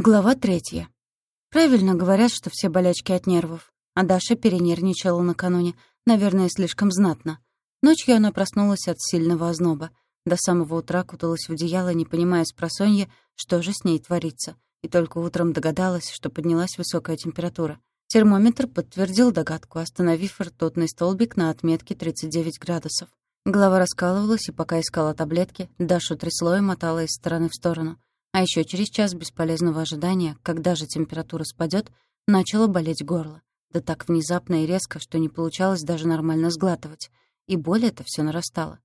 Глава третья. Правильно говорят, что все болячки от нервов. А Даша перенервничала накануне, наверное, слишком знатно. Ночью она проснулась от сильного озноба. До самого утра куталась в одеяло, не понимая с просонья, что же с ней творится. И только утром догадалась, что поднялась высокая температура. Термометр подтвердил догадку, остановив ртутный столбик на отметке 39 градусов. Голова раскалывалась, и пока искала таблетки, Дашу трясло и мотала из стороны в сторону. А еще через час бесполезного ожидания, когда же температура спадет, начало болеть горло. Да так внезапно и резко, что не получалось даже нормально сглатывать. И боль это все нарастала.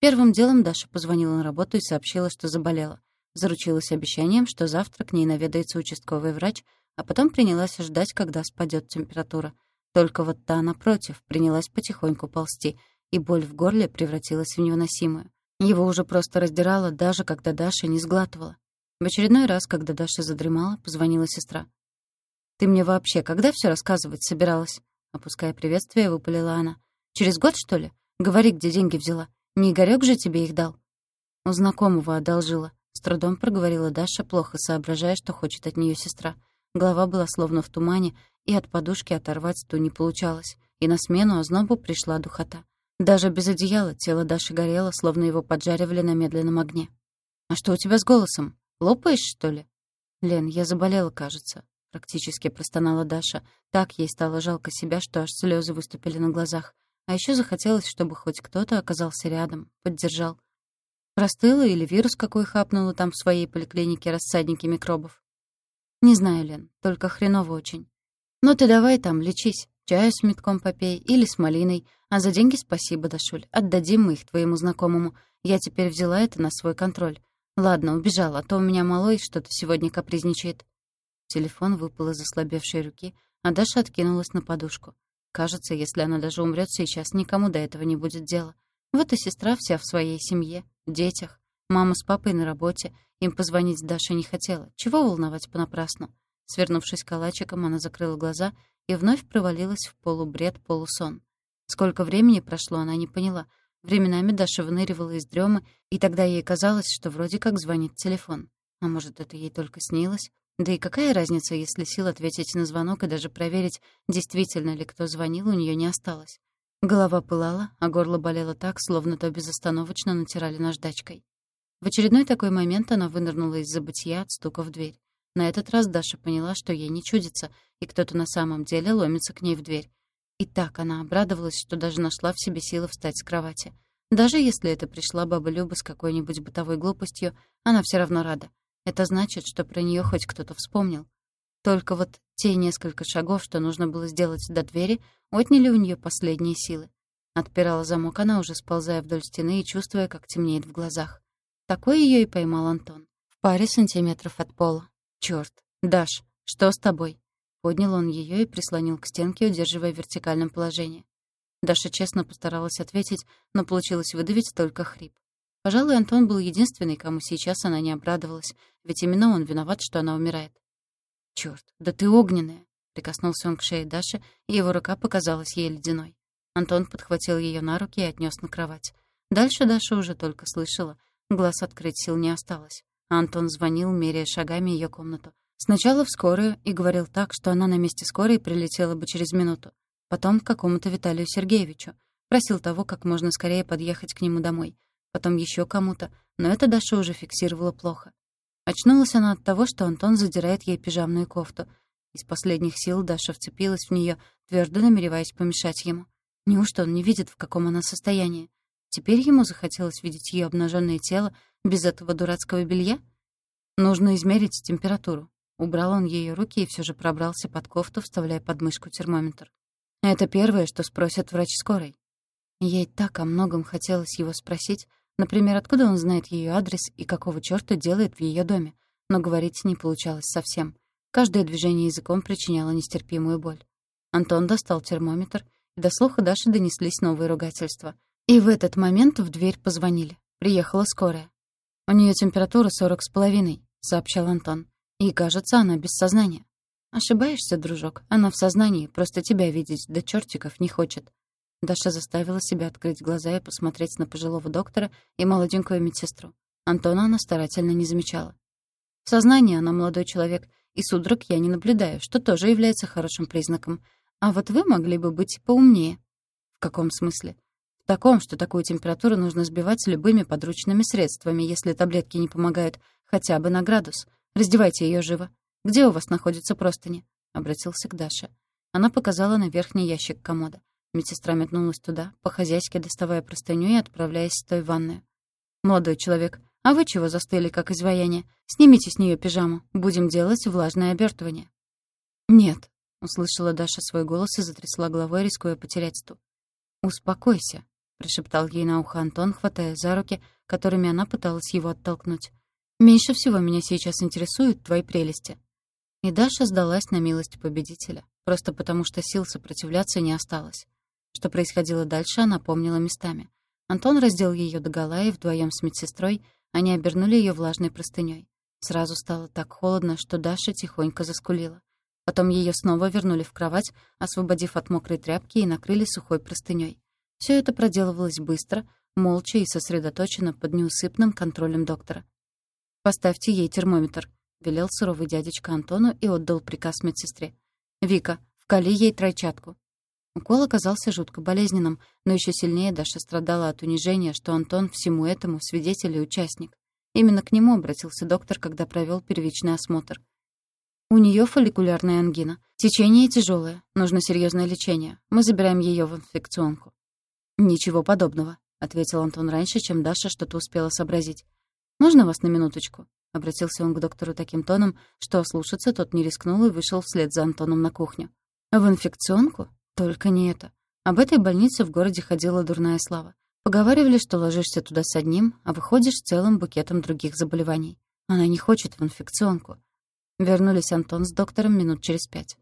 Первым делом Даша позвонила на работу и сообщила, что заболела. Заручилась обещанием, что завтра к ней наведается участковый врач, а потом принялась ждать, когда спадет температура. Только вот та, напротив, принялась потихоньку ползти, и боль в горле превратилась в невыносимую. Его уже просто раздирало, даже когда Даша не сглатывала. В очередной раз, когда Даша задремала, позвонила сестра. «Ты мне вообще когда все рассказывать собиралась?» Опуская приветствие, выпалила она. «Через год, что ли? Говори, где деньги взяла. Не Игорёк же тебе их дал?» «У знакомого одолжила», — с трудом проговорила Даша, плохо соображая, что хочет от нее сестра. Голова была словно в тумане, и от подушки оторвать ту не получалось. И на смену ознобу пришла духота. Даже без одеяла тело Даши горело, словно его поджаривали на медленном огне. «А что у тебя с голосом?» Лопаешь, что ли?» «Лен, я заболела, кажется», — практически простонала Даша. Так ей стало жалко себя, что аж слезы выступили на глазах. А еще захотелось, чтобы хоть кто-то оказался рядом, поддержал. Простыла или вирус какой хапнула там в своей поликлинике рассадники микробов? Не знаю, Лен, только хреново очень. Ну ты давай там, лечись. Чаю с метком попей или с малиной. А за деньги спасибо, Дашуль. Отдадим мы их твоему знакомому. Я теперь взяла это на свой контроль. Ладно, убежала, а то у меня малой что-то сегодня капризничает. Телефон выпал из ослабевшей руки, а Даша откинулась на подушку. Кажется, если она даже умрет сейчас, никому до этого не будет дела. Вот и сестра вся в своей семье, детях. Мама с папой на работе. Им позвонить Даша не хотела. Чего волновать понапрасну? Свернувшись калачиком, она закрыла глаза и вновь провалилась в полубред-полусон. Сколько времени прошло, она не поняла — Временами Даша выныривала из дремы, и тогда ей казалось, что вроде как звонит телефон. А может, это ей только снилось? Да и какая разница, если сил ответить на звонок и даже проверить, действительно ли кто звонил, у нее не осталось. Голова пылала, а горло болело так, словно то безостановочно натирали наждачкой. В очередной такой момент она вынырнула из забытия от стука в дверь. На этот раз Даша поняла, что ей не чудится, и кто-то на самом деле ломится к ней в дверь. И так она обрадовалась, что даже нашла в себе силы встать с кровати. Даже если это пришла баба Люба с какой-нибудь бытовой глупостью, она все равно рада. Это значит, что про нее хоть кто-то вспомнил. Только вот те несколько шагов, что нужно было сделать до двери, отняли у нее последние силы. Отпирала замок она, уже сползая вдоль стены и чувствуя, как темнеет в глазах. Такой ее и поймал Антон. В паре сантиметров от пола. Черт, Даш, что с тобой? Поднял он ее и прислонил к стенке, удерживая в вертикальном положении. Даша честно постаралась ответить, но получилось выдавить только хрип. Пожалуй, Антон был единственный, кому сейчас она не обрадовалась, ведь именно он виноват, что она умирает. «Чёрт, да ты огненная!» — прикоснулся он к шее Даши, и его рука показалась ей ледяной. Антон подхватил ее на руки и отнес на кровать. Дальше Даша уже только слышала. Глаз открыть сил не осталось. А Антон звонил, меряя шагами ее комнату. Сначала в скорую и говорил так, что она на месте скорой прилетела бы через минуту. Потом к какому-то Виталию Сергеевичу. Просил того, как можно скорее подъехать к нему домой. Потом еще кому-то, но это Даша уже фиксировала плохо. Очнулась она от того, что Антон задирает ей пижамную кофту. Из последних сил Даша вцепилась в нее, твердо намереваясь помешать ему. Неужто он не видит, в каком она состоянии? Теперь ему захотелось видеть ее обнаженное тело без этого дурацкого белья? Нужно измерить температуру. Убрал он ее руки и все же пробрался под кофту, вставляя под мышку термометр. Это первое, что спросит врач скорой. Ей так о многом хотелось его спросить, например, откуда он знает ее адрес и какого чёрта делает в ее доме, но говорить не получалось совсем. Каждое движение языком причиняло нестерпимую боль. Антон достал термометр, и до слуха Даши донеслись новые ругательства. И в этот момент в дверь позвонили. Приехала скорая. «У нее температура сорок с половиной», — сообщал Антон. И, кажется, она без сознания. Ошибаешься, дружок. Она в сознании, просто тебя видеть до чертиков не хочет. Даша заставила себя открыть глаза и посмотреть на пожилого доктора и молоденькую медсестру. Антона она старательно не замечала. В сознании она молодой человек, и судорог я не наблюдаю, что тоже является хорошим признаком. А вот вы могли бы быть поумнее. В каком смысле? В таком, что такую температуру нужно сбивать любыми подручными средствами, если таблетки не помогают, хотя бы на градус. Раздевайте ее живо. Где у вас находятся простыни? Обратился к Даше. Она показала на верхний ящик комода. Медсестра метнулась туда, по-хозяйски доставая простыню и отправляясь в той ванную. «Молодой человек, а вы чего застыли, как изваяние? Снимите с нее пижаму. Будем делать влажное обертывание». «Нет», — услышала Даша свой голос и затрясла головой, рискуя потерять стул. «Успокойся», — прошептал ей на ухо Антон, хватая за руки, которыми она пыталась его оттолкнуть. «Меньше всего меня сейчас интересуют твои прелести». И Даша сдалась на милость победителя, просто потому что сил сопротивляться не осталось. Что происходило дальше, она помнила местами. Антон раздел ее догола, и вдвоем с медсестрой они обернули ее влажной простыней. Сразу стало так холодно, что Даша тихонько заскулила. Потом ее снова вернули в кровать, освободив от мокрой тряпки и накрыли сухой простыней. Все это проделывалось быстро, молча и сосредоточенно под неусыпным контролем доктора. «Поставьте ей термометр», — велел суровый дядечка Антону и отдал приказ медсестре. «Вика, вкали ей тройчатку». Укол оказался жутко болезненным, но еще сильнее Даша страдала от унижения, что Антон всему этому свидетель и участник. Именно к нему обратился доктор, когда провел первичный осмотр — у нее фолликулярная ангина. Течение тяжелое, нужно серьезное лечение. Мы забираем ее в инфекционку. Ничего подобного, ответил Антон раньше, чем Даша что-то успела сообразить. Можно вас на минуточку? Обратился он к доктору таким тоном, что ослушаться тот не рискнул и вышел вслед за Антоном на кухню. В инфекционку? Только не это. Об этой больнице в городе ходила дурная слава. Поговаривали, что ложишься туда с одним, а выходишь целым букетом других заболеваний. Она не хочет в инфекционку. Вернулись Антон с доктором минут через пять.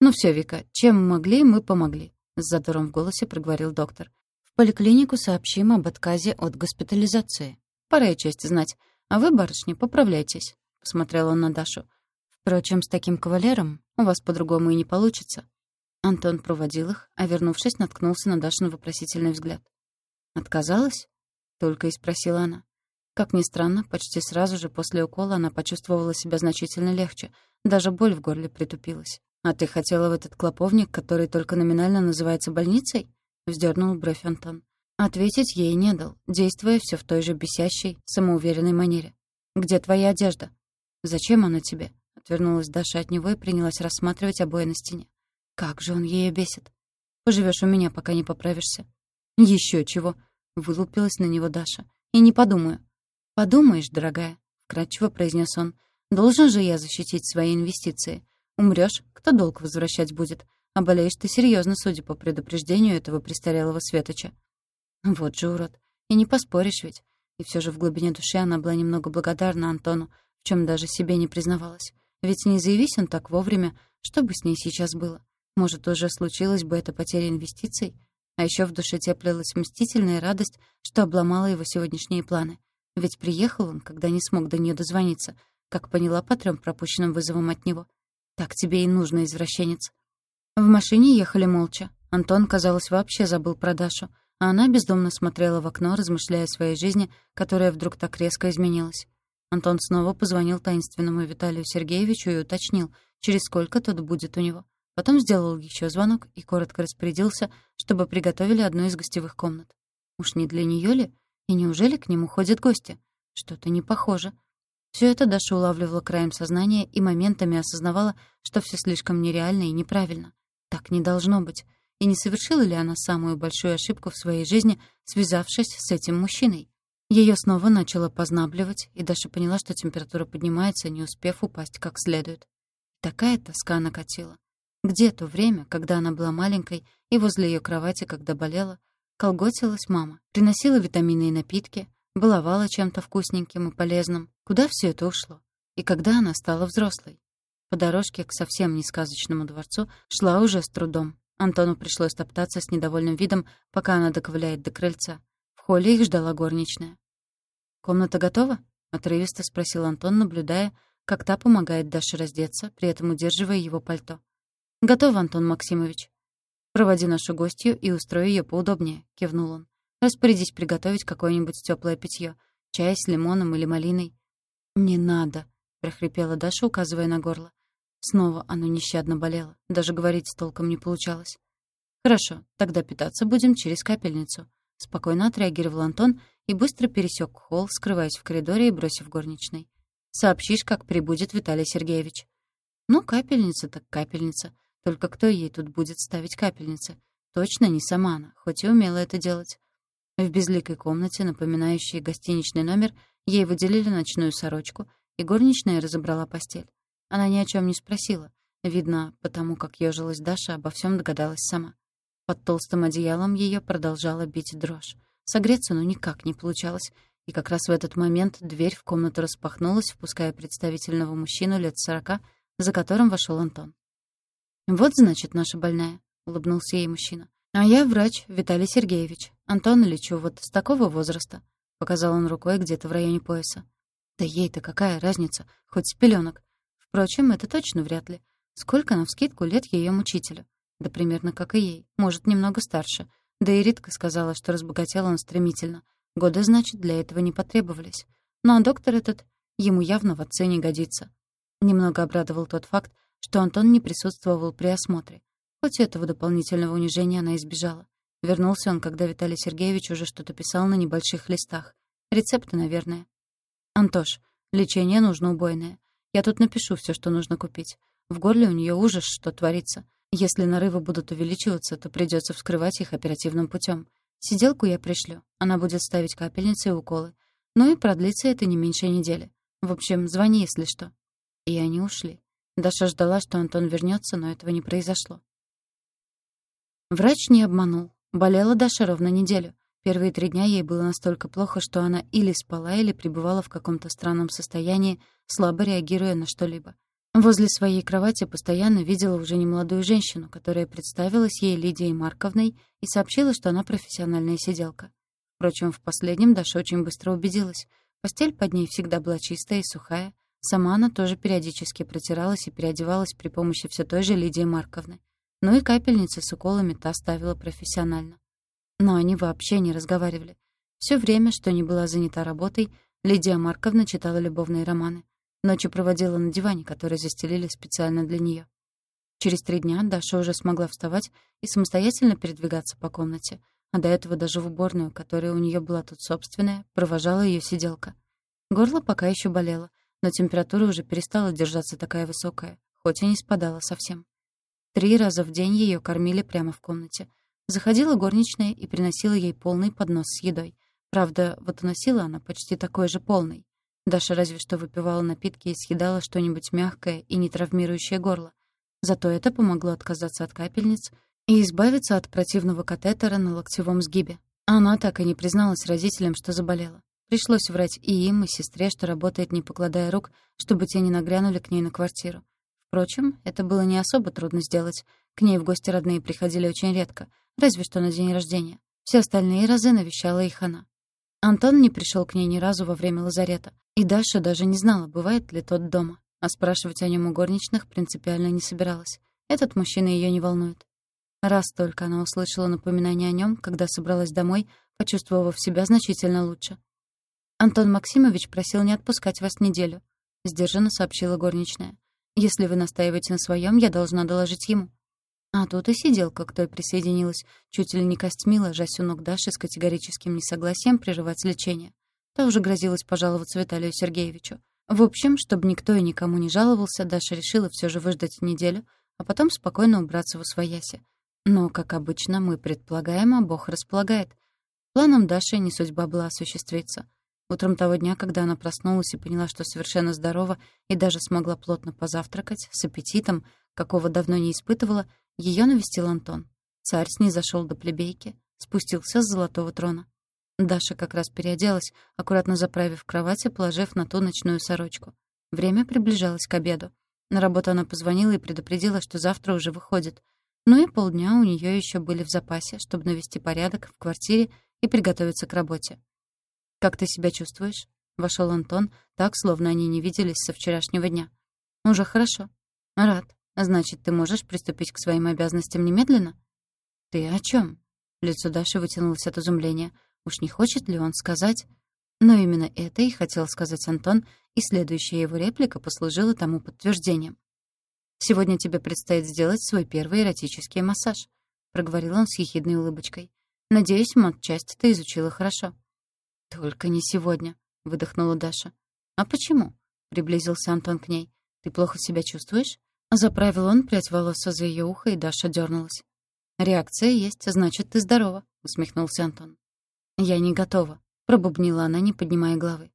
«Ну все, Вика, чем могли, мы помогли», — с задором в голосе проговорил доктор. «В поликлинику сообщим об отказе от госпитализации. Пора и честь знать. А вы, барышня, поправляйтесь», — посмотрел он на Дашу. «Впрочем, с таким кавалером у вас по-другому и не получится». Антон проводил их, а, вернувшись, наткнулся на Дашин вопросительный взгляд. «Отказалась?» — только и спросила она. Как ни странно, почти сразу же после укола она почувствовала себя значительно легче. Даже боль в горле притупилась. «А ты хотела в этот клоповник, который только номинально называется больницей?» — вздернул бровь Антон. Ответить ей не дал, действуя все в той же бесящей, самоуверенной манере. «Где твоя одежда?» «Зачем она тебе?» — отвернулась Даша от него и принялась рассматривать обои на стене. «Как же он ее бесит!» «Поживешь у меня, пока не поправишься». Еще чего!» — вылупилась на него Даша. «И не подумаю. «Подумаешь, дорогая», — вкратчиво произнес он, «должен же я защитить свои инвестиции. Умрёшь, кто долг возвращать будет? А болеешь ты серьёзно, судя по предупреждению этого престарелого светоча». Вот же урод. И не поспоришь ведь. И всё же в глубине души она была немного благодарна Антону, в чём даже себе не признавалась. Ведь не заявись он так вовремя, что бы с ней сейчас было? Может, уже случилась бы эта потеря инвестиций? А ещё в душе теплилась мстительная радость, что обломала его сегодняшние планы. Ведь приехал он, когда не смог до нее дозвониться, как поняла по трем пропущенным вызовам от него. Так тебе и нужно, извращенец. В машине ехали молча. Антон, казалось, вообще забыл про Дашу, а она бездумно смотрела в окно, размышляя о своей жизни, которая вдруг так резко изменилась. Антон снова позвонил таинственному Виталию Сергеевичу и уточнил, через сколько тот будет у него. Потом сделал еще звонок и коротко распорядился, чтобы приготовили одну из гостевых комнат. Уж не для нее ли? И неужели к нему ходят гости? Что-то не похоже. Все это Даша улавливала краем сознания и моментами осознавала, что все слишком нереально и неправильно. Так не должно быть. И не совершила ли она самую большую ошибку в своей жизни, связавшись с этим мужчиной? Ее снова начало познабливать, и Даша поняла, что температура поднимается, не успев упасть как следует. Такая тоска накатила. Где то время, когда она была маленькой, и возле ее кровати, когда болела, Колготилась мама, приносила витамины и напитки, баловала чем-то вкусненьким и полезным. Куда все это ушло? И когда она стала взрослой? По дорожке к совсем не сказочному дворцу шла уже с трудом. Антону пришлось топтаться с недовольным видом, пока она доковыляет до крыльца. В холле их ждала горничная. «Комната готова?» — отрывисто спросил Антон, наблюдая, как та помогает Даше раздеться, при этом удерживая его пальто. «Готово, Антон Максимович», «Проводи нашу гостью и устрой ее поудобнее», — кивнул он. «Распорядись приготовить какое-нибудь теплое питье, чай с лимоном или малиной». «Не надо», — прохрипела Даша, указывая на горло. Снова оно нещадно болело, даже говорить толком не получалось. «Хорошо, тогда питаться будем через капельницу», — спокойно отреагировал Антон и быстро пересек холл, скрываясь в коридоре и бросив горничной. «Сообщишь, как прибудет Виталий Сергеевич». «Ну, капельница так капельница. Только кто ей тут будет ставить капельницы? Точно не сама она, хоть и умела это делать». В безликой комнате, напоминающей гостиничный номер, ей выделили ночную сорочку, и горничная разобрала постель. Она ни о чем не спросила. Видно, потому как ёжилась Даша, обо всем догадалась сама. Под толстым одеялом ее продолжала бить дрожь. Согреться ну никак не получалось, и как раз в этот момент дверь в комнату распахнулась, впуская представительного мужчину лет сорока, за которым вошел Антон. «Вот, значит, наша больная», — улыбнулся ей мужчина. «А я врач, Виталий Сергеевич. Антон лечу вот с такого возраста», — показал он рукой где-то в районе пояса. «Да ей-то какая разница, хоть с пеленок. Впрочем, это точно вряд ли. Сколько навскидку лет ее мучителю? Да примерно как и ей, может, немного старше. Да и Ритка сказала, что разбогател он стремительно. Годы, значит, для этого не потребовались. Ну а доктор этот ему явно в отце не годится. Немного обрадовал тот факт, что Антон не присутствовал при осмотре. Хоть этого дополнительного унижения она избежала. Вернулся он, когда Виталий Сергеевич уже что-то писал на небольших листах. Рецепты, наверное. «Антош, лечение нужно убойное. Я тут напишу все, что нужно купить. В горле у нее ужас, что творится. Если нарывы будут увеличиваться, то придется вскрывать их оперативным путем. Сиделку я пришлю. Она будет ставить капельницы и уколы. Ну и продлится это не меньше недели. В общем, звони, если что». И они ушли. Даша ждала, что Антон вернется, но этого не произошло. Врач не обманул. Болела Даша ровно неделю. Первые три дня ей было настолько плохо, что она или спала, или пребывала в каком-то странном состоянии, слабо реагируя на что-либо. Возле своей кровати постоянно видела уже немолодую женщину, которая представилась ей Лидией Марковной и сообщила, что она профессиональная сиделка. Впрочем, в последнем Даша очень быстро убедилась. Постель под ней всегда была чистая и сухая. Сама она тоже периодически протиралась и переодевалась при помощи все той же Лидии Марковны. Ну и капельницы с уколами та ставила профессионально. Но они вообще не разговаривали. Все время, что не была занята работой, Лидия Марковна читала любовные романы. Ночью проводила на диване, который застелили специально для нее. Через три дня Даша уже смогла вставать и самостоятельно передвигаться по комнате, а до этого даже в уборную, которая у нее была тут собственная, провожала ее сиделка. Горло пока еще болело, но температура уже перестала держаться такая высокая, хоть и не спадала совсем. Три раза в день ее кормили прямо в комнате. Заходила горничная и приносила ей полный поднос с едой. Правда, вот уносила она почти такой же полный. Даша разве что выпивала напитки и съедала что-нибудь мягкое и не травмирующее горло. Зато это помогло отказаться от капельниц и избавиться от противного катетера на локтевом сгибе. Она так и не призналась родителям, что заболела. Пришлось врать и им, и сестре, что работает, не покладая рук, чтобы те не нагрянули к ней на квартиру. Впрочем, это было не особо трудно сделать. К ней в гости родные приходили очень редко, разве что на день рождения. Все остальные разы навещала их она. Антон не пришел к ней ни разу во время лазарета. И Даша даже не знала, бывает ли тот дома. А спрашивать о нем у горничных принципиально не собиралась. Этот мужчина ее не волнует. Раз только она услышала напоминание о нем, когда собралась домой, почувствовав себя значительно лучше. «Антон Максимович просил не отпускать вас неделю», — сдержанно сообщила горничная. «Если вы настаиваете на своем, я должна доложить ему». А тут и сиделка к той присоединилась, чуть ли не костьмила, жась у ног Даши с категорическим несогласием прерывать лечение. Та уже грозилась пожаловаться Виталию Сергеевичу. В общем, чтобы никто и никому не жаловался, Даша решила все же выждать неделю, а потом спокойно убраться в освояси. Но, как обычно, мы предполагаем, а Бог располагает. Планом Даши не судьба была осуществиться. Утром того дня, когда она проснулась и поняла, что совершенно здорова и даже смогла плотно позавтракать, с аппетитом, какого давно не испытывала, ее навестил Антон. Царь снизошел до плебейки, спустился с золотого трона. Даша как раз переоделась, аккуратно заправив кровать и положив на ту ночную сорочку. Время приближалось к обеду. На работу она позвонила и предупредила, что завтра уже выходит. Ну и полдня у нее еще были в запасе, чтобы навести порядок в квартире и приготовиться к работе. «Как ты себя чувствуешь?» — вошел Антон, так, словно они не виделись со вчерашнего дня. «Уже хорошо. Рад. Значит, ты можешь приступить к своим обязанностям немедленно?» «Ты о чем? Лицо Даши вытянулось от изумления. Уж не хочет ли он сказать? Но именно это и хотел сказать Антон, и следующая его реплика послужила тому подтверждением. «Сегодня тебе предстоит сделать свой первый эротический массаж», — проговорил он с ехидной улыбочкой. «Надеюсь, матчасть ты изучила хорошо». «Только не сегодня», — выдохнула Даша. «А почему?» — приблизился Антон к ней. «Ты плохо себя чувствуешь?» Заправил он прядь волоса за ее ухо, и Даша дернулась. «Реакция есть, значит, ты здорова», — усмехнулся Антон. «Я не готова», — пробубнила она, не поднимая головы.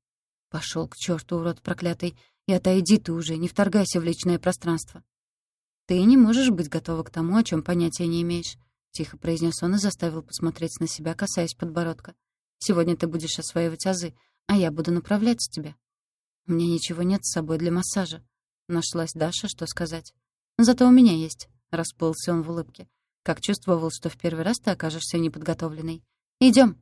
Пошел к черту, урод проклятый, и отойди ты уже, не вторгайся в личное пространство. Ты не можешь быть готова к тому, о чем понятия не имеешь, тихо произнес он и заставил посмотреть на себя, касаясь подбородка. Сегодня ты будешь осваивать азы, а я буду направлять тебя. У меня ничего нет с собой для массажа. Нашлась Даша, что сказать. Зато у меня есть, расплылся он в улыбке. Как чувствовал, что в первый раз ты окажешься неподготовленной. Идем.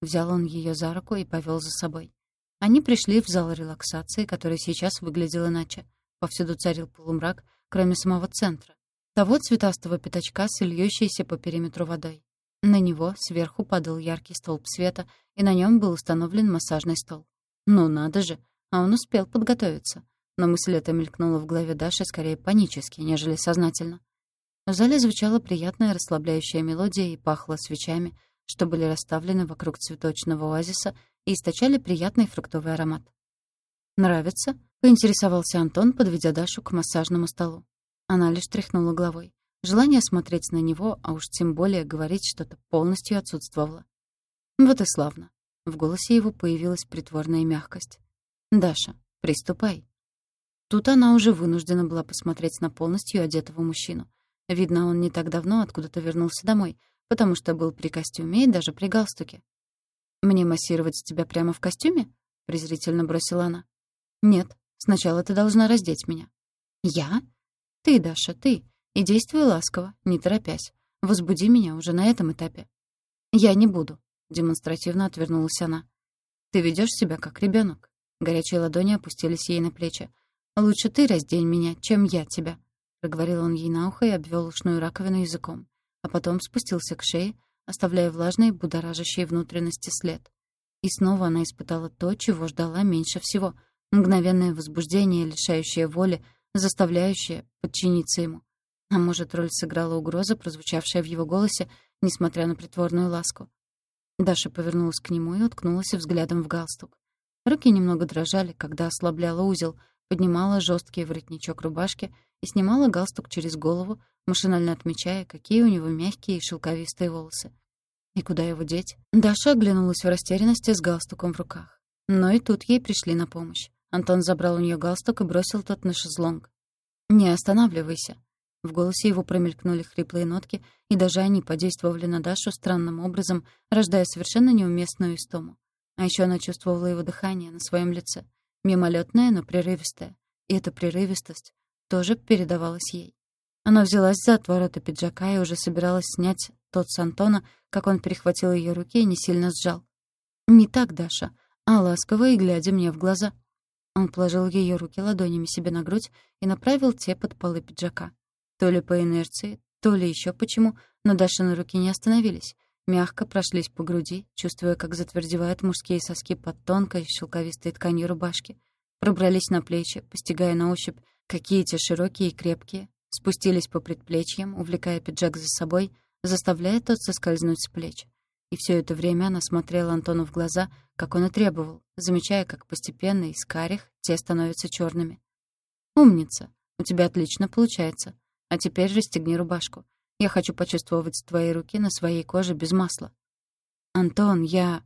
Взял он ее за руку и повел за собой. Они пришли в зал релаксации, который сейчас выглядел иначе. Повсюду царил полумрак, кроме самого центра. Того цветастого пятачка с по периметру водой. На него сверху падал яркий столб света, и на нем был установлен массажный стол. Ну надо же, а он успел подготовиться. Но мысль эта мелькнула в голове Даши скорее панически, нежели сознательно. В зале звучала приятная расслабляющая мелодия и пахло свечами, что были расставлены вокруг цветочного оазиса и источали приятный фруктовый аромат. «Нравится?» — поинтересовался Антон, подведя Дашу к массажному столу. Она лишь тряхнула головой. Желание смотреть на него, а уж тем более говорить что-то, полностью отсутствовало. «Вот и славно». В голосе его появилась притворная мягкость. «Даша, приступай». Тут она уже вынуждена была посмотреть на полностью одетого мужчину. Видно, он не так давно откуда-то вернулся домой, потому что был при костюме и даже при галстуке. «Мне массировать тебя прямо в костюме?» — презрительно бросила она. «Нет, сначала ты должна раздеть меня». «Я?» «Ты, Даша, ты. И действуй ласково, не торопясь. Возбуди меня уже на этом этапе». «Я не буду», — демонстративно отвернулась она. «Ты ведешь себя как ребенок. Горячие ладони опустились ей на плечи. «Лучше ты раздень меня, чем я тебя», — проговорил он ей на ухо и обвел ушную раковину языком, а потом спустился к шее, оставляя влажные, будоражащие внутренности след. И снова она испытала то, чего ждала меньше всего — мгновенное возбуждение, лишающее воли, заставляющее подчиниться ему. А может, роль сыграла угроза, прозвучавшая в его голосе, несмотря на притворную ласку. Даша повернулась к нему и уткнулась взглядом в галстук. Руки немного дрожали, когда ослабляла узел, поднимала жесткий воротничок рубашки и снимала галстук через голову, машинально отмечая, какие у него мягкие и шелковистые волосы. И куда его деть? Даша оглянулась в растерянности с галстуком в руках. Но и тут ей пришли на помощь. Антон забрал у нее галстук и бросил тот на шезлонг. «Не останавливайся». В голосе его промелькнули хриплые нотки, и даже они подействовали на Дашу странным образом, рождая совершенно неуместную истому. А еще она чувствовала его дыхание на своем лице. Мимолетное, но прерывистое. И эта прерывистость тоже передавалась ей. Она взялась за отвороты пиджака и уже собиралась снять тот с Антона, как он перехватил ее руки и не сильно сжал. «Не так, Даша, а ласково и глядя мне в глаза». Он положил ее руки ладонями себе на грудь и направил те под полы пиджака. То ли по инерции, то ли еще почему, но Дашины руки не остановились. Мягко прошлись по груди, чувствуя, как затвердевают мужские соски под тонкой шелковистой тканью рубашки. Пробрались на плечи, постигая на ощупь, какие те широкие и крепкие, спустились по предплечьям, увлекая пиджак за собой, заставляя тот соскользнуть с плеч. И все это время она смотрела Антону в глаза, как он и требовал, замечая, как постепенно из карих те становятся черными. «Умница! У тебя отлично получается. А теперь расстегни рубашку. Я хочу почувствовать твои руки на своей коже без масла». «Антон, я...»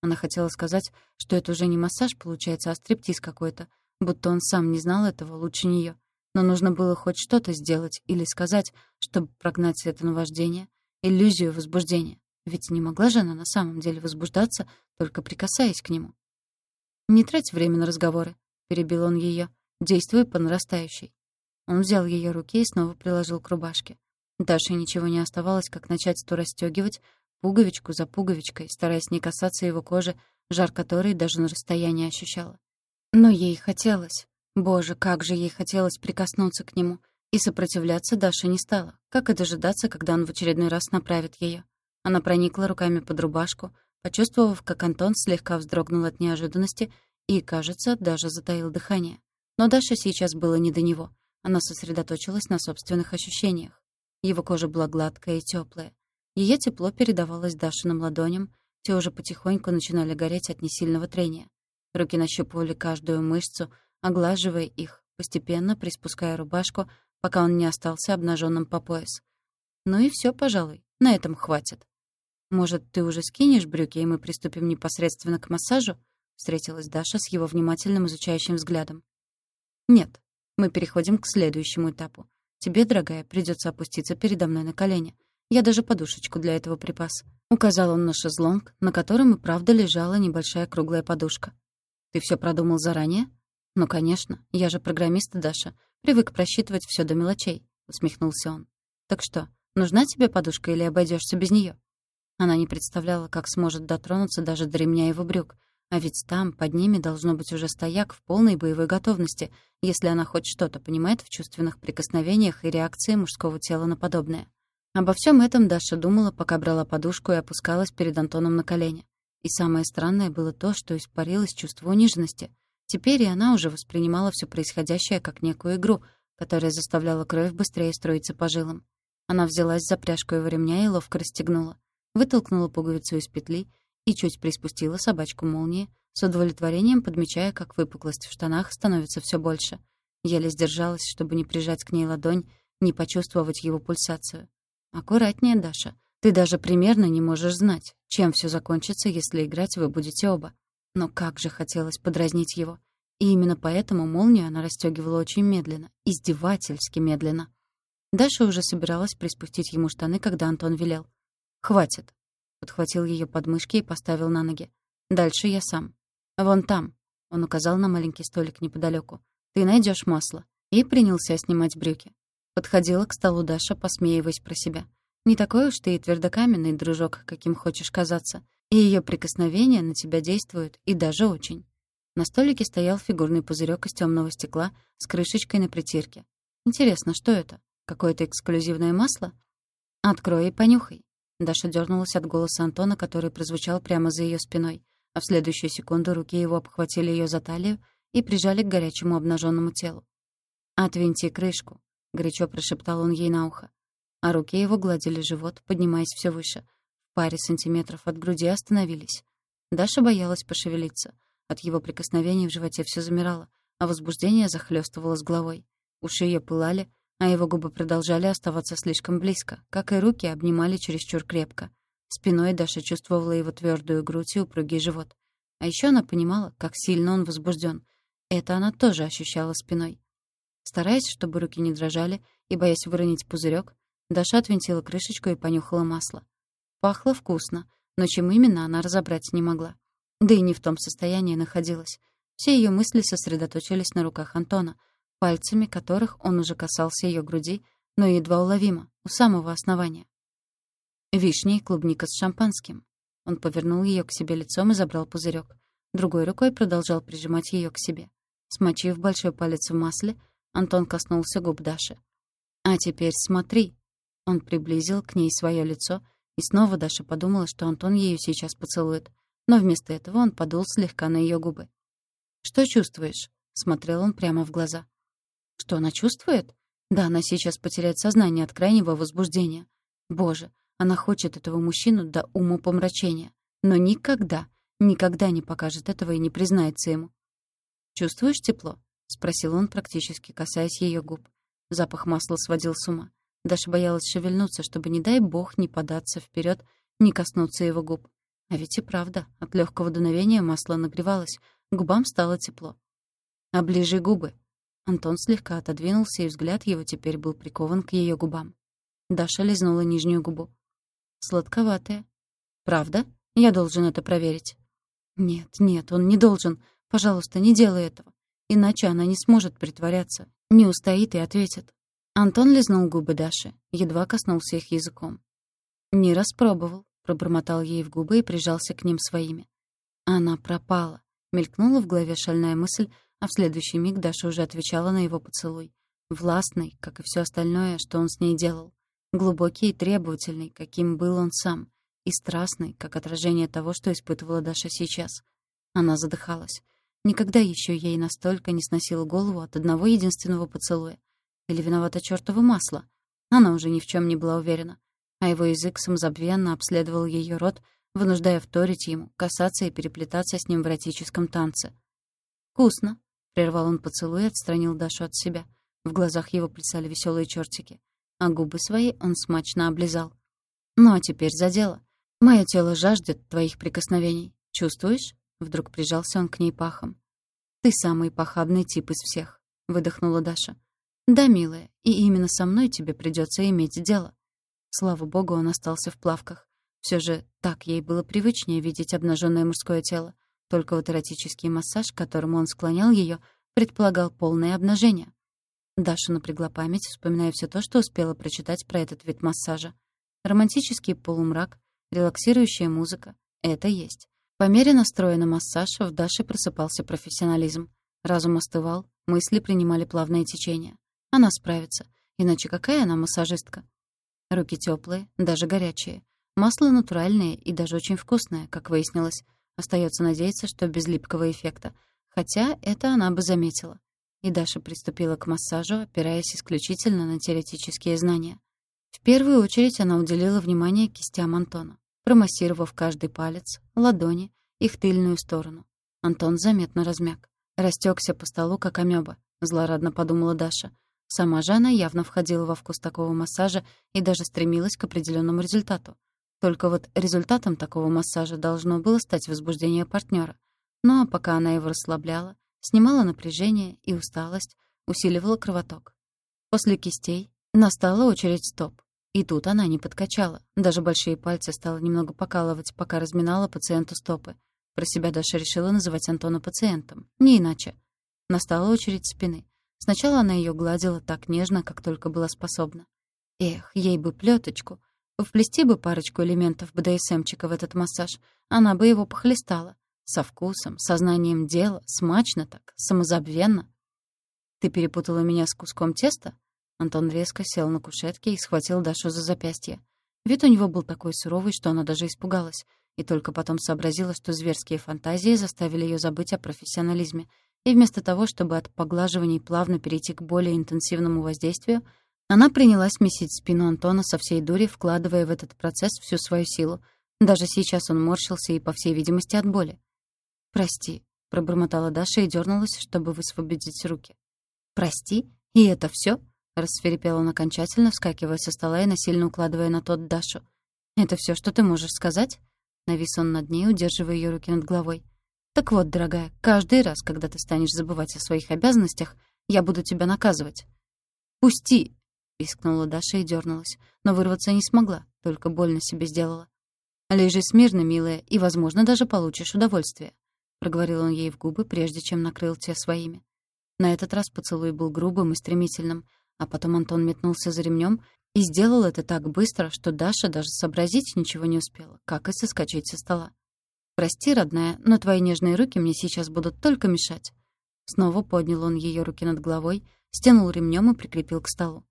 Она хотела сказать, что это уже не массаж получается, а стриптиз какой-то, будто он сам не знал этого лучше нее но нужно было хоть что-то сделать или сказать, чтобы прогнать это наваждение, иллюзию возбуждения. Ведь не могла же она на самом деле возбуждаться, только прикасаясь к нему. «Не трать время на разговоры», — перебил он ее, действуя по нарастающей. Он взял ее руки и снова приложил к рубашке. Даше ничего не оставалось, как начать то расстегивать пуговичку за пуговичкой, стараясь не касаться его кожи, жар которой даже на расстоянии ощущала. Но ей хотелось. Боже, как же ей хотелось прикоснуться к нему. И сопротивляться Даша не стала. Как и дожидаться, когда он в очередной раз направит ее. Она проникла руками под рубашку, почувствовав, как Антон слегка вздрогнул от неожиданности и, кажется, даже затаил дыхание. Но Даше сейчас было не до него. Она сосредоточилась на собственных ощущениях. Его кожа была гладкая и теплая. Ее тепло передавалось Дашиным ладоням, те уже потихоньку начинали гореть от несильного трения. Руки нащупывали каждую мышцу, оглаживая их, постепенно приспуская рубашку, пока он не остался обнаженным по пояс. Ну и все, пожалуй, на этом хватит. «Может, ты уже скинешь брюки, и мы приступим непосредственно к массажу?» — встретилась Даша с его внимательным изучающим взглядом. «Нет, мы переходим к следующему этапу. Тебе, дорогая, придется опуститься передо мной на колени. Я даже подушечку для этого припас». Указал он на шезлонг, на котором и правда лежала небольшая круглая подушка. «Ты все продумал заранее?» «Ну, конечно. Я же программист, Даша. Привык просчитывать все до мелочей», — усмехнулся он. «Так что, нужна тебе подушка или обойдешься без нее? Она не представляла, как сможет дотронуться даже до ремня его брюк, а ведь там, под ними, должно быть уже стояк в полной боевой готовности, если она хоть что-то понимает в чувственных прикосновениях и реакции мужского тела на подобное. Обо всем этом Даша думала, пока брала подушку и опускалась перед Антоном на колени. И самое странное было то, что испарилось чувство униженности. Теперь и она уже воспринимала все происходящее как некую игру, которая заставляла кровь быстрее строиться по жилам. Она взялась за пряжку его ремня и ловко расстегнула вытолкнула пуговицу из петли и чуть приспустила собачку молнии, с удовлетворением подмечая, как выпуклость в штанах становится все больше. Еле сдержалась, чтобы не прижать к ней ладонь, не почувствовать его пульсацию. «Аккуратнее, Даша. Ты даже примерно не можешь знать, чем все закончится, если играть вы будете оба». Но как же хотелось подразнить его. И именно поэтому молнию она расстегивала очень медленно, издевательски медленно. Даша уже собиралась приспустить ему штаны, когда Антон велел. «Хватит». Подхватил ее подмышки и поставил на ноги. «Дальше я сам. Вон там». Он указал на маленький столик неподалеку. «Ты найдешь масло». И принялся снимать брюки. Подходила к столу Даша, посмеиваясь про себя. «Не такой уж ты и твердокаменный, дружок, каким хочешь казаться. И ее прикосновения на тебя действуют, и даже очень». На столике стоял фигурный пузырек из темного стекла с крышечкой на притирке. «Интересно, что это? Какое-то эксклюзивное масло?» «Открой и понюхай». Даша дернулась от голоса Антона, который прозвучал прямо за ее спиной, а в следующую секунду руки его обхватили ее за талию и прижали к горячему обнаженному телу. «Отвинти крышку», — горячо прошептал он ей на ухо. А руки его гладили живот, поднимаясь все выше. В паре сантиметров от груди остановились. Даша боялась пошевелиться. От его прикосновений в животе все замирало, а возбуждение захлестывало с головой. Уши ее пылали, а его губы продолжали оставаться слишком близко, как и руки обнимали чересчур крепко. Спиной Даша чувствовала его твердую грудь и упругий живот. А еще она понимала, как сильно он возбужден. Это она тоже ощущала спиной. Стараясь, чтобы руки не дрожали, и боясь выронить пузырек, Даша отвинтила крышечку и понюхала масло. Пахло вкусно, но чем именно она разобрать не могла. Да и не в том состоянии находилась. Все ее мысли сосредоточились на руках Антона — пальцами которых он уже касался ее груди, но едва уловимо, у самого основания. Вишня и клубника с шампанским. Он повернул ее к себе лицом и забрал пузырек. Другой рукой продолжал прижимать ее к себе. Смочив большой палец в масле, Антон коснулся губ Даши. «А теперь смотри». Он приблизил к ней свое лицо, и снова Даша подумала, что Антон ее сейчас поцелует. Но вместо этого он подул слегка на ее губы. «Что чувствуешь?» — смотрел он прямо в глаза. Что она чувствует? Да, она сейчас потеряет сознание от крайнего возбуждения. Боже, она хочет этого мужчину до умопомрачения. Но никогда, никогда не покажет этого и не признается ему. «Чувствуешь тепло?» — спросил он, практически касаясь ее губ. Запах масла сводил с ума. Даша боялась шевельнуться, чтобы, не дай бог, не податься вперед, не коснуться его губ. А ведь и правда, от легкого дуновения масло нагревалось, губам стало тепло. «Оближи губы», Антон слегка отодвинулся, и взгляд его теперь был прикован к ее губам. Даша лизнула нижнюю губу. «Сладковатая». «Правда? Я должен это проверить». «Нет, нет, он не должен. Пожалуйста, не делай этого. Иначе она не сможет притворяться. Не устоит и ответит». Антон лизнул губы Даши, едва коснулся их языком. «Не распробовал», — пробормотал ей в губы и прижался к ним своими. Она пропала. Мелькнула в голове шальная мысль, а в следующий миг Даша уже отвечала на его поцелуй. Властный, как и все остальное, что он с ней делал. Глубокий и требовательный, каким был он сам. и страстный, как отражение того, что испытывала Даша сейчас. Она задыхалась. Никогда еще ей настолько не сносило голову от одного единственного поцелуя. Или виновата чертово масло? Она уже ни в чем не была уверена. А его язык самозабвенно обследовал ее рот, вынуждая вторить ему, касаться и переплетаться с ним в эротическом танце. «Вкусно!» — прервал он поцелуй и отстранил Дашу от себя. В глазах его плясали веселые чертики, а губы свои он смачно облизал. «Ну а теперь за дело. Мое тело жаждет твоих прикосновений. Чувствуешь?» Вдруг прижался он к ней пахом. «Ты самый похабный тип из всех», — выдохнула Даша. «Да, милая, и именно со мной тебе придется иметь дело». Слава богу, он остался в плавках. Все же так ей было привычнее видеть обнаженное мужское тело. Только вот эротический массаж, к которому он склонял ее, предполагал полное обнажение. Даша напрягла память, вспоминая все то, что успела прочитать про этот вид массажа. Романтический полумрак, релаксирующая музыка — это есть. По мере настроя на массаж в Даше просыпался профессионализм. Разум остывал, мысли принимали плавное течение. Она справится. Иначе какая она массажистка? Руки теплые, даже горячие. Масло натуральное и даже очень вкусное, как выяснилось. Остается надеяться, что без липкого эффекта. Хотя это она бы заметила. И Даша приступила к массажу, опираясь исключительно на теоретические знания. В первую очередь она уделила внимание кистям Антона, промассировав каждый палец, ладони, их тыльную сторону. Антон заметно размяк. Растекся по столу, как амеба, злорадно подумала Даша. Сама же она явно входила во вкус такого массажа и даже стремилась к определенному результату. Только вот результатом такого массажа должно было стать возбуждение партнера. Ну а пока она его расслабляла, снимала напряжение и усталость, усиливала кровоток. После кистей настала очередь стоп. И тут она не подкачала. Даже большие пальцы стало немного покалывать, пока разминала пациенту стопы. Про себя Даша решила называть Антона пациентом. Не иначе. Настала очередь спины. Сначала она ее гладила так нежно, как только была способна. Эх, ей бы плеточку. Вплести бы парочку элементов БДСМчика в этот массаж. Она бы его похлестала. Со вкусом, сознанием дела, смачно так, самозабвенно. «Ты перепутала меня с куском теста?» Антон резко сел на кушетке и схватил Дашу за запястье. Вид у него был такой суровый, что она даже испугалась, и только потом сообразила, что зверские фантазии заставили ее забыть о профессионализме, и вместо того, чтобы от поглаживаний плавно перейти к более интенсивному воздействию, она принялась месить спину Антона со всей дури, вкладывая в этот процесс всю свою силу. Даже сейчас он морщился и, по всей видимости, от боли. «Прости», — пробормотала Даша и дернулась, чтобы высвободить руки. «Прости? И это все? рассверепел он окончательно, вскакивая со стола и насильно укладывая на тот Дашу. «Это все, что ты можешь сказать?» Навис он над ней, удерживая ее руки над головой. «Так вот, дорогая, каждый раз, когда ты станешь забывать о своих обязанностях, я буду тебя наказывать». «Пусти!» — пискнула Даша и дернулась, но вырваться не смогла, только больно себе сделала. «Лежи смирно, милая, и, возможно, даже получишь удовольствие. — проговорил он ей в губы, прежде чем накрыл те своими. На этот раз поцелуй был грубым и стремительным, а потом Антон метнулся за ремнем и сделал это так быстро, что Даша даже сообразить ничего не успела, как и соскочить со стола. «Прости, родная, но твои нежные руки мне сейчас будут только мешать». Снова поднял он ее руки над головой, стянул ремнем и прикрепил к столу.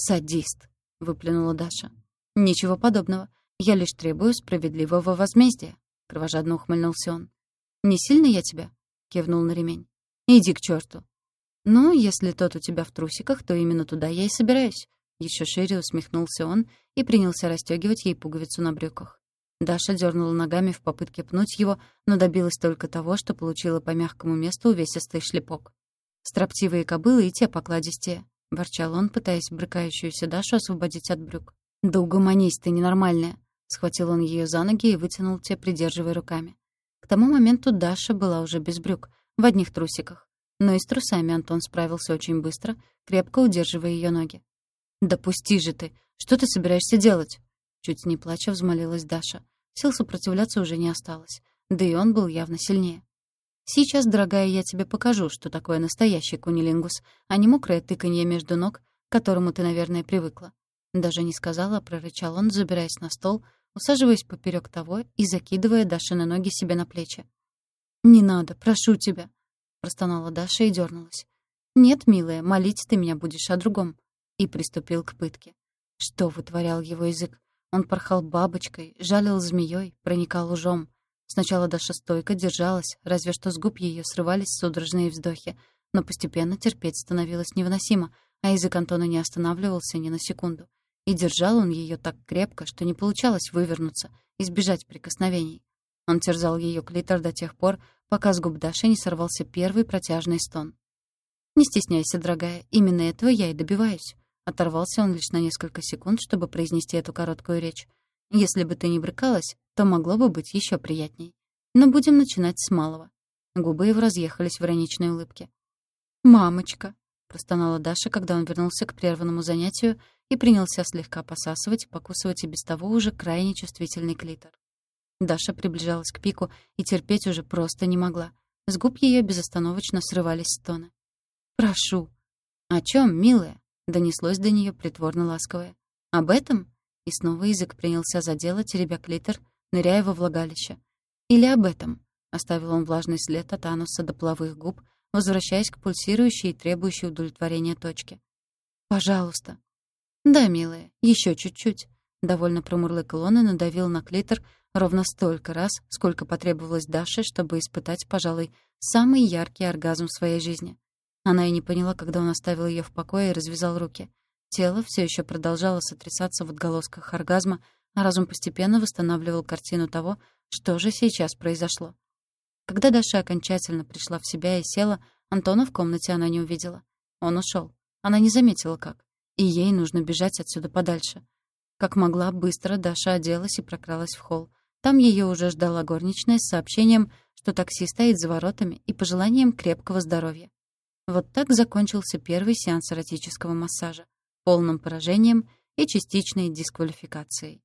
«Садист», — выплюнула Даша. «Ничего подобного. Я лишь требую справедливого возмездия», — кровожадно ухмыльнулся он. «Не сильно я тебя?» — кивнул на ремень. «Иди к черту. «Ну, если тот у тебя в трусиках, то именно туда я и собираюсь». Еще шире усмехнулся он и принялся расстегивать ей пуговицу на брюках. Даша дернула ногами в попытке пнуть его, но добилась только того, что получила по мягкому месту увесистый шлепок. «Строптивые кобылы и те покладистее», — ворчал он, пытаясь брыкающуюся Дашу освободить от брюк. «Да угомонись ты, ненормальная!» Схватил он ее за ноги и вытянул те, придерживая руками. К тому моменту Даша была уже без брюк, в одних трусиках. Но и с трусами Антон справился очень быстро, крепко удерживая ее ноги. «Да пусти же ты! Что ты собираешься делать?» Чуть не плача взмолилась Даша. Сил сопротивляться уже не осталось. Да и он был явно сильнее. «Сейчас, дорогая, я тебе покажу, что такое настоящий кунилингус, а не мокрое тыканье между ног, к которому ты, наверное, привыкла». Даже не сказала, а прорычал он, забираясь на стол, усаживаясь поперек того и закидывая Дашины ноги себе на плечи. «Не надо, прошу тебя», — простонала Даша и дернулась. «Нет, милая, молить ты меня будешь о другом», — и приступил к пытке. Что вытворял его язык? Он порхал бабочкой, жалил змеей, проникал ужом. Сначала Даша стойко держалась, разве что с губ ее срывались судорожные вздохи, но постепенно терпеть становилось невыносимо, а язык Антона не останавливался ни на секунду. И держал он ее так крепко, что не получалось вывернуться, избежать прикосновений. Он терзал ее клитор до тех пор, пока с губ Даши не сорвался первый протяжный стон. «Не стесняйся, дорогая, именно этого я и добиваюсь». Оторвался он лишь на несколько секунд, чтобы произнести эту короткую речь. «Если бы ты не брыкалась, то могло бы быть еще приятней. Но будем начинать с малого». Губы его разъехались в ироничной улыбке. «Мамочка!» — простонала Даша, когда он вернулся к прерванному занятию и принялся слегка посасывать покусывать и без того уже крайне чувствительный клитор. Даша приближалась к пику и терпеть уже просто не могла. С губ ее безостановочно срывались стоны. «Прошу». «О чем, милая?» — донеслось до нее притворно ласковое. «Об этом?» И снова язык принялся за дело, теребя клитор, ныряя во влагалище. «Или об этом?» — оставил он влажный след от ануса до половых губ, возвращаясь к пульсирующей и требующей удовлетворения точке. «Пожалуйста». «Да, милая, еще чуть-чуть», — довольно промурлыкал он и надавил на клитор, Ровно столько раз, сколько потребовалось Даше, чтобы испытать, пожалуй, самый яркий оргазм в своей жизни. Она и не поняла, когда он оставил ее в покое и развязал руки. Тело все еще продолжало сотрясаться в отголосках оргазма, а разум постепенно восстанавливал картину того, что же сейчас произошло. Когда Даша окончательно пришла в себя и села, Антона в комнате она не увидела. Он ушел. Она не заметила, как. И ей нужно бежать отсюда подальше. Как могла, быстро Даша оделась и прокралась в холл. Там ее уже ждала горничная с сообщением, что такси стоит за воротами и пожеланием крепкого здоровья. Вот так закончился первый сеанс эротического массажа, полным поражением и частичной дисквалификацией.